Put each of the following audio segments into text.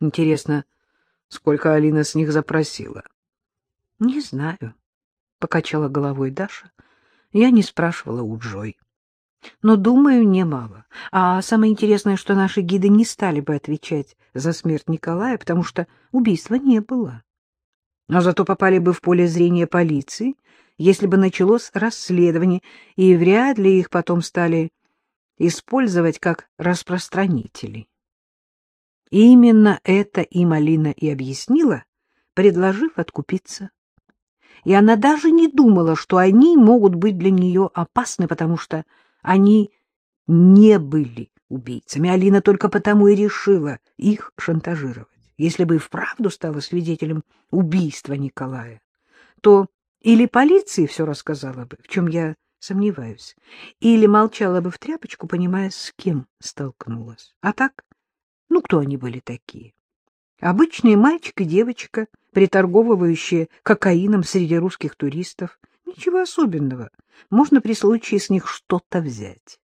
Интересно, сколько Алина с них запросила? — Не знаю, — покачала головой Даша. Я не спрашивала у Джой. Но, думаю, немало. А самое интересное, что наши гиды не стали бы отвечать за смерть Николая, потому что убийства не было. Но зато попали бы в поле зрения полиции, если бы началось расследование, и вряд ли их потом стали использовать как распространителей. И именно это им Алина и объяснила, предложив откупиться. И она даже не думала, что они могут быть для нее опасны, потому что они не были убийцами. Алина только потому и решила их шантажировать. Если бы и вправду стала свидетелем убийства Николая, то или полиции все рассказала бы, в чем я сомневаюсь, или молчала бы в тряпочку, понимая, с кем столкнулась. А так, ну, кто они были такие? Обычные мальчик и девочка, приторговывающие кокаином среди русских туристов. Ничего особенного. Можно при случае с них что-то взять.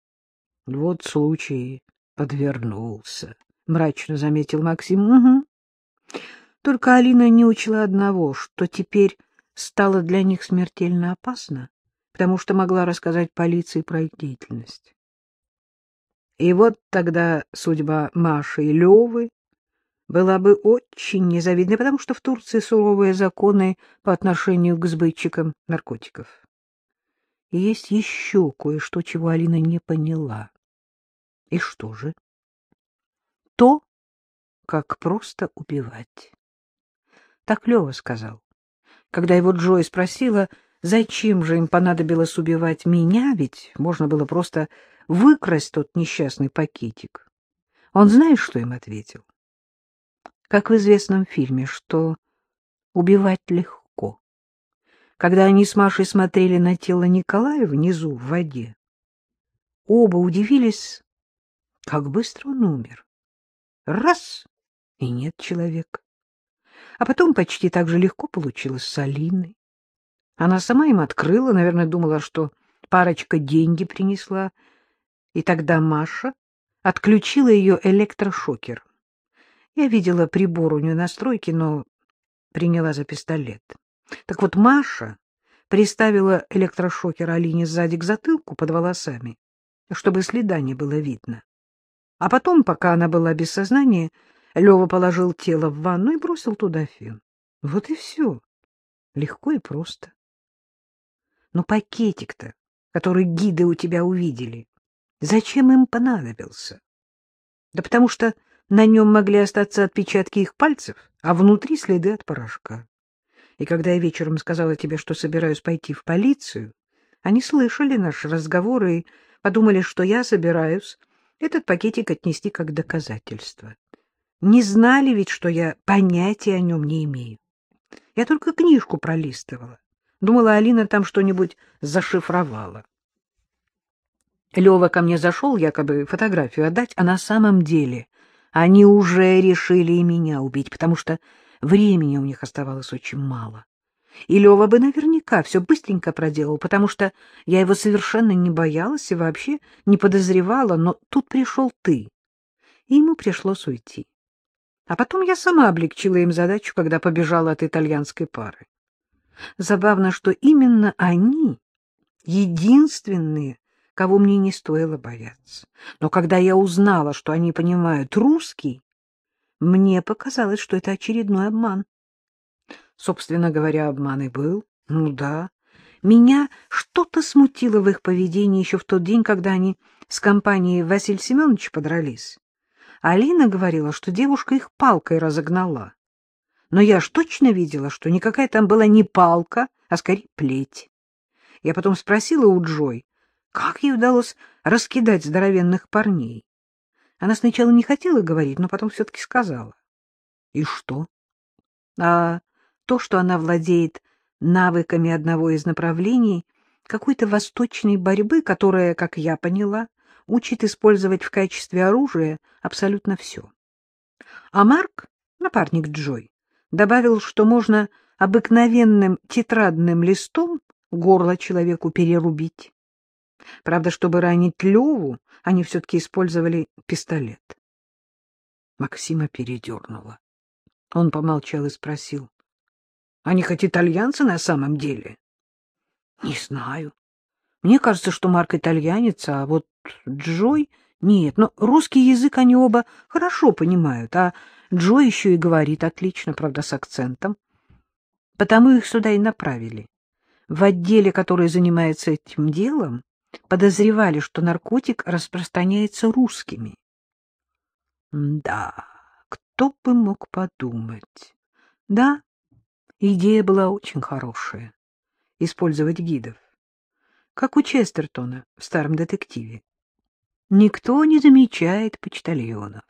— Вот случай подвернулся, — мрачно заметил Максим. — Угу. Только Алина не учла одного, что теперь стало для них смертельно опасно, потому что могла рассказать полиции про их деятельность. И вот тогда судьба Маши и Левы была бы очень незавидной, потому что в Турции суровые законы по отношению к сбытчикам наркотиков. И есть еще кое-что, чего Алина не поняла. И что же? То, как просто убивать. Так Лева сказал. Когда его Джой спросила, зачем же им понадобилось убивать меня, ведь можно было просто выкрасть тот несчастный пакетик. Он знаешь, что им ответил? как в известном фильме, что убивать легко. Когда они с Машей смотрели на тело Николая внизу, в воде, оба удивились, как быстро он умер. Раз — и нет человека. А потом почти так же легко получилось с Алиной. Она сама им открыла, наверное, думала, что парочка деньги принесла, и тогда Маша отключила ее электрошокером. Я видела прибор у нее на стройке, но приняла за пистолет. Так вот, Маша приставила электрошокер Алине сзади к затылку под волосами, чтобы следа не было видно. А потом, пока она была без сознания, Лева положил тело в ванну и бросил туда фен. Вот и все. Легко и просто. Но пакетик-то, который гиды у тебя увидели, зачем им понадобился? Да потому что на нем могли остаться отпечатки их пальцев, а внутри следы от порошка. И когда я вечером сказала тебе, что собираюсь пойти в полицию, они слышали наш разговор и подумали, что я собираюсь этот пакетик отнести как доказательство. Не знали ведь, что я понятия о нем не имею. Я только книжку пролистывала. Думала, Алина там что-нибудь зашифровала. Лева ко мне зашел, якобы фотографию отдать, а на самом деле они уже решили и меня убить, потому что времени у них оставалось очень мало. И Лева бы наверняка все быстренько проделал, потому что я его совершенно не боялась и вообще не подозревала, но тут пришел ты, и ему пришлось уйти. А потом я сама облегчила им задачу, когда побежала от итальянской пары. Забавно, что именно они единственные, кого мне не стоило бояться. Но когда я узнала, что они понимают русский, мне показалось, что это очередной обман. Собственно говоря, обман и был. Ну да. Меня что-то смутило в их поведении еще в тот день, когда они с компанией Василия Семеновича подрались. Алина говорила, что девушка их палкой разогнала. Но я ж точно видела, что никакая там была не палка, а скорее плеть. Я потом спросила у Джой, как ей удалось раскидать здоровенных парней? Она сначала не хотела говорить, но потом все-таки сказала. И что? А то, что она владеет навыками одного из направлений какой-то восточной борьбы, которая, как я поняла, учит использовать в качестве оружия абсолютно все. А Марк, напарник Джой, добавил, что можно обыкновенным тетрадным листом горло человеку перерубить. Правда, чтобы ранить Леву, они все-таки использовали пистолет. Максима передернула. Он помолчал и спросил. — Они хоть итальянцы на самом деле? — Не знаю. Мне кажется, что Марк итальянец, а вот Джой — нет. Но русский язык они оба хорошо понимают, а Джой еще и говорит отлично, правда, с акцентом. Потому их сюда и направили. В отделе, который занимается этим делом, подозревали, что наркотик распространяется русскими. Да, кто бы мог подумать. Да, идея была очень хорошая — использовать гидов. Как у Честертона в старом детективе. Никто не замечает почтальонов.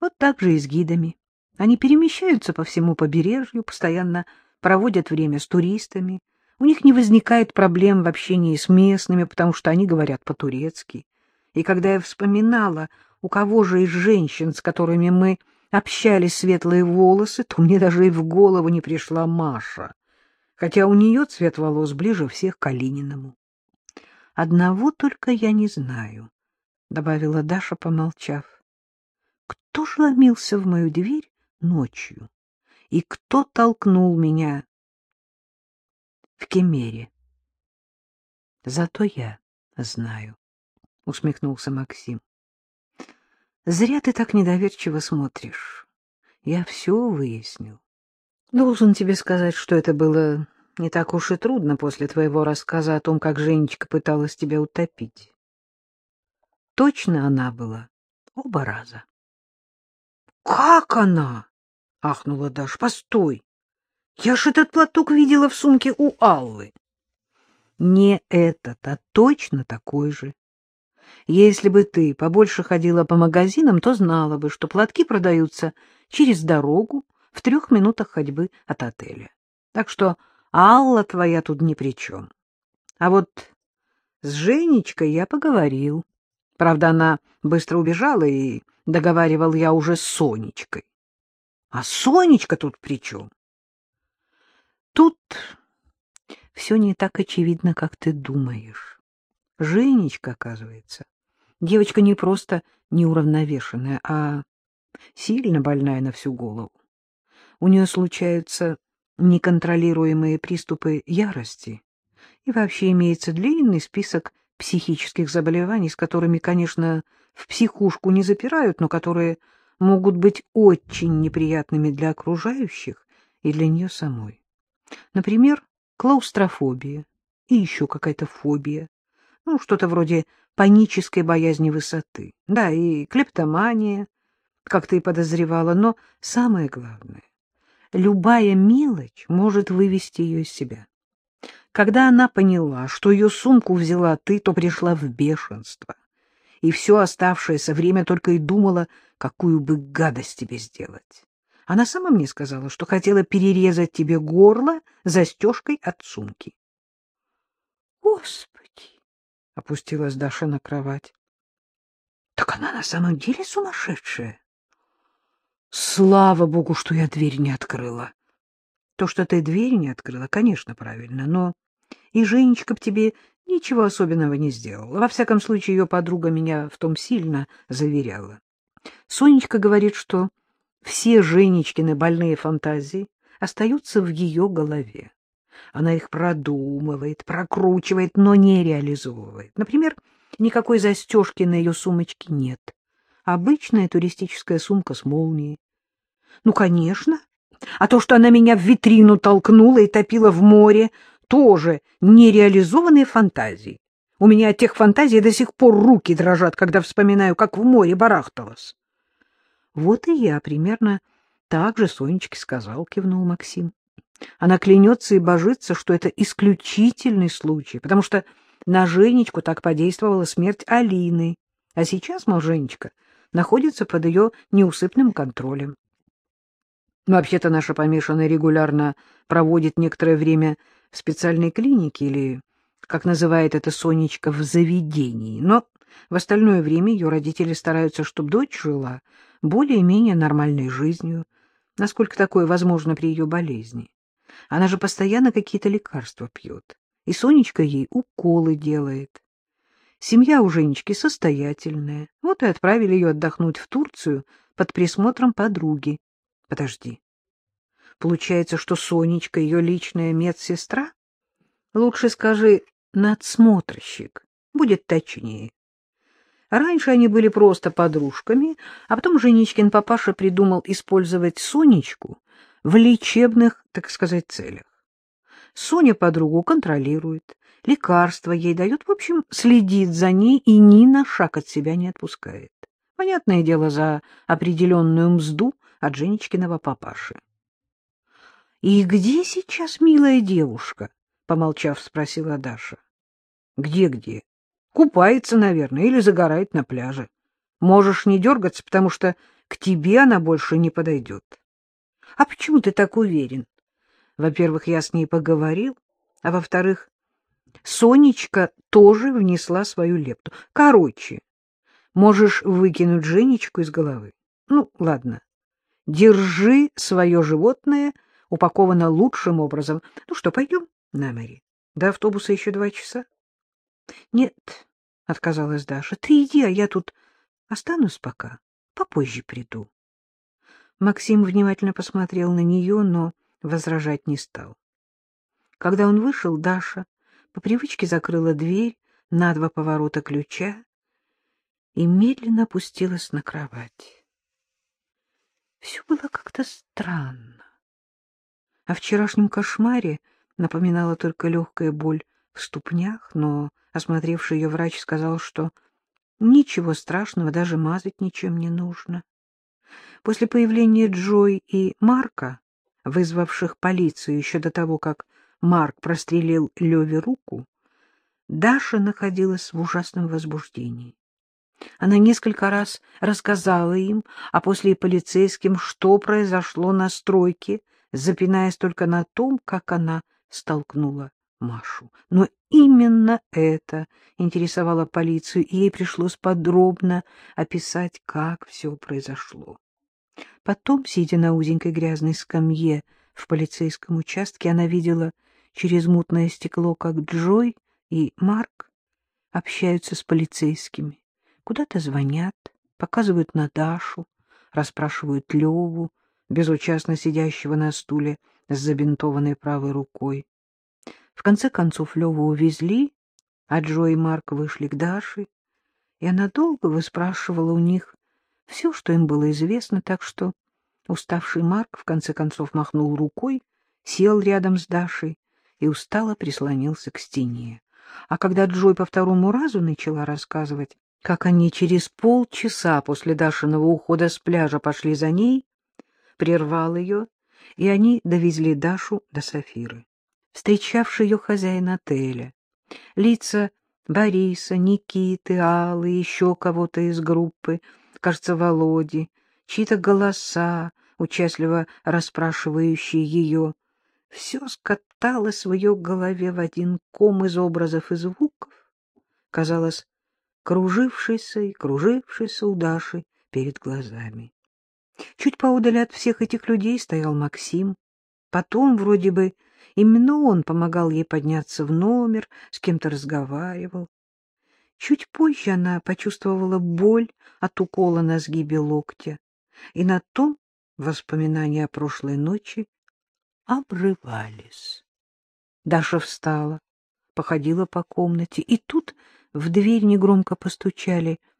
Вот так же и с гидами. Они перемещаются по всему побережью, постоянно проводят время с туристами. У них не возникает проблем в общении с местными, потому что они говорят по-турецки. И когда я вспоминала, у кого же из женщин, с которыми мы общались, светлые волосы, то мне даже и в голову не пришла Маша, хотя у нее цвет волос ближе всех к Калининому. Одного только я не знаю, — добавила Даша, помолчав. Кто ж ломился в мою дверь ночью? И кто толкнул меня в Кемере? Зато я знаю, — усмехнулся Максим. Зря ты так недоверчиво смотришь. Я все выяснил. Должен тебе сказать, что это было не так уж и трудно после твоего рассказа о том, как Женечка пыталась тебя утопить. Точно она была оба раза. — Как она? — ахнула Даша. — Постой. Я ж этот платок видела в сумке у Аллы. — Не этот, а точно такой же. Если бы ты побольше ходила по магазинам, то знала бы, что платки продаются через дорогу в трех минутах ходьбы от отеля. Так что Алла твоя тут ни при чем. А вот с Женечкой я поговорил. Правда, она быстро убежала, и договаривал я уже с Сонечкой. А Сонечка тут при чем? Тут все не так очевидно, как ты думаешь. Женечка, оказывается, девочка не просто неуравновешенная, а сильно больная на всю голову. У нее случаются неконтролируемые приступы ярости, и вообще имеется длинный список психических заболеваний, с которыми, конечно, в психушку не запирают, но которые могут быть очень неприятными для окружающих и для нее самой. Например, клаустрофобия и еще какая-то фобия, ну, что-то вроде панической боязни высоты. Да, и клептомания, как ты и подозревала, но самое главное, любая мелочь может вывести ее из себя. Когда она поняла, что ее сумку взяла ты, то пришла в бешенство. И все оставшееся время только и думала, какую бы гадость тебе сделать. Она сама мне сказала, что хотела перерезать тебе горло застежкой от сумки. Господи! — опустилась Даша на кровать. — Так она на самом деле сумасшедшая. Слава богу, что я дверь не открыла. То, что ты дверь не открыла, конечно, правильно, но и Женечка б тебе ничего особенного не сделала. Во всяком случае, ее подруга меня в том сильно заверяла. Сонечка говорит, что все Женечкины больные фантазии остаются в ее голове. Она их продумывает, прокручивает, но не реализовывает. Например, никакой застежки на ее сумочке нет. Обычная туристическая сумка с молнией. Ну, конечно. А то, что она меня в витрину толкнула и топила в море, тоже нереализованные фантазии. У меня от тех фантазий до сих пор руки дрожат, когда вспоминаю, как в море барахталась. Вот и я примерно так же Сонечке сказал, кивнул Максим. Она клянется и божится, что это исключительный случай, потому что на Женечку так подействовала смерть Алины, а сейчас, мол, Женечка находится под ее неусыпным контролем. Вообще-то наша помешанная регулярно проводит некоторое время в специальной клинике или, как называет это Сонечка, в заведении, но в остальное время ее родители стараются, чтобы дочь жила более-менее нормальной жизнью, насколько такое возможно при ее болезни. Она же постоянно какие-то лекарства пьет. И Сонечка ей уколы делает. Семья у Женечки состоятельная. Вот и отправили ее отдохнуть в Турцию под присмотром подруги. Подожди. Получается, что Сонечка ее личная медсестра? Лучше скажи надсмотрщик. Будет точнее. Раньше они были просто подружками, а потом Женечкин папаша придумал использовать Сонечку в лечебных, так сказать, целях. Соня подругу контролирует, лекарства ей дает, в общем, следит за ней и ни на шаг от себя не отпускает. Понятное дело, за определенную мзду от Женечкиного папаши. — И где сейчас милая девушка? — помолчав, спросила Даша. «Где-где? Купается, наверное, или загорает на пляже. Можешь не дергаться, потому что к тебе она больше не подойдет». «А почему ты так уверен?» «Во-первых, я с ней поговорил, а во-вторых, Сонечка тоже внесла свою лепту. Короче, можешь выкинуть Женечку из головы. Ну, ладно, держи свое животное, упаковано лучшим образом. Ну что, пойдем на море? До автобуса еще два часа. — Нет, — отказалась Даша, — ты иди, а я тут останусь пока, попозже приду. Максим внимательно посмотрел на нее, но возражать не стал. Когда он вышел, Даша по привычке закрыла дверь на два поворота ключа и медленно опустилась на кровать. Все было как-то странно. О вчерашнем кошмаре напоминала только легкая боль в ступнях, но осмотревший ее врач сказал, что ничего страшного, даже мазать ничем не нужно. После появления Джой и Марка, вызвавших полицию еще до того, как Марк прострелил Леве руку, Даша находилась в ужасном возбуждении. Она несколько раз рассказала им, а после и полицейским, что произошло на стройке, запинаясь только на том, как она столкнула Машу. Но именно это интересовало полицию, и ей пришлось подробно описать, как все произошло. Потом, сидя на узенькой грязной скамье в полицейском участке, она видела через мутное стекло, как Джой и Марк общаются с полицейскими, куда-то звонят, показывают на Дашу, расспрашивают Леву, безучастно сидящего на стуле с забинтованной правой рукой. В конце концов Леву увезли, а Джо и Марк вышли к Даше, и она долго выспрашивала у них все, что им было известно, так что уставший Марк в конце концов махнул рукой, сел рядом с Дашей и устало прислонился к стене. А когда Джой по второму разу начала рассказывать, как они через полчаса после Дашиного ухода с пляжа пошли за ней, прервал ее, и они довезли Дашу до Сафиры встречавший ее хозяин отеля, лица Бориса, Никиты, Аллы, еще кого-то из группы, кажется, Володи, чьи-то голоса, участливо расспрашивающие ее. Все скаталось в ее голове в один ком из образов и звуков, казалось, кружившийся и кружившийся у Даши перед глазами. Чуть поодаль от всех этих людей стоял Максим, потом вроде бы Именно он помогал ей подняться в номер, с кем-то разговаривал. Чуть позже она почувствовала боль от укола на сгибе локтя, и на том воспоминания о прошлой ночи обрывались. Даша встала, походила по комнате, и тут в дверь негромко постучали —